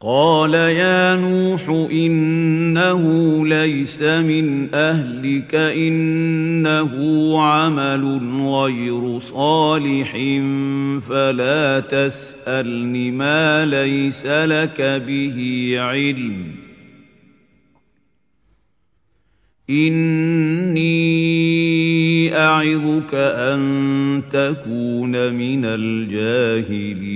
قال يا نوح إنه ليس من أهلك إنه عمل غير صالح فلا تسألن ما ليس لك به علم إني أعظك أن تكون من الجاهلين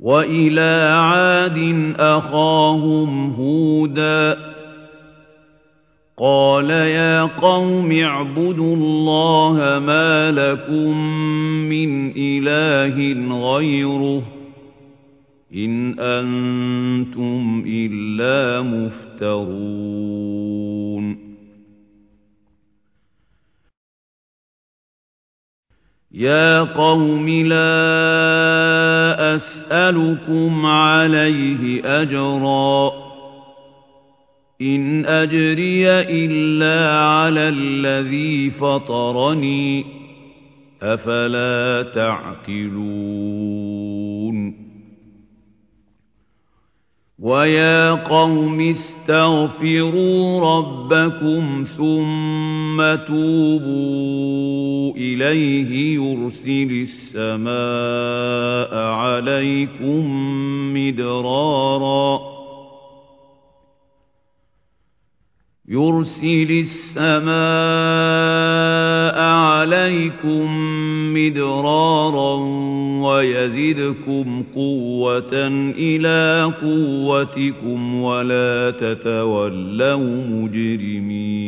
وإلى عاد أخاهم هودا قال يا قوم اعبدوا الله ما لكم من إله غيره إن أنتم إلا مفترون يا قوم لا أسألكم عليه أجرا. إن أجري إلا على الذي فطرني أفلا تعقلون. ويا قوم استغفروا ربكم ثم توبوا إليه يرسل السماء عليكم مدرارا. يرسل السماء عليكم مدرارا ويزدكم قوة إلى قوتكم ولا تتولوا مجرمين.